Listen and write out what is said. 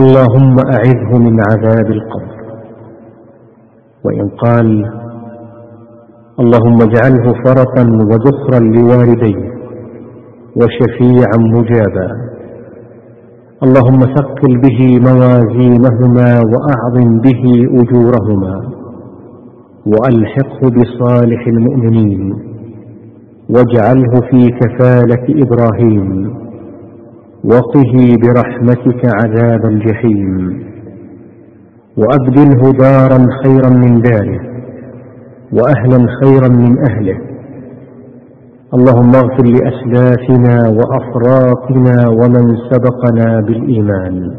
اللهم أعذه من عذاب القبر. وإن قال اللهم اجعله فرطا وذخرا لوالديه وشفيعا مجابا. اللهم ثقل به موازينهما وأعظم به أجورهما وألحقه بصالح المؤمنين واجعله في كفالة إبراهيم وقه برحمتك عذاب الجحيم وأبدله دارا خيرا من داره وأهلا خيرا من أهله. اللهم اغفر لأسلافنا وأفراطنا ومن سبقنا بالإيمان.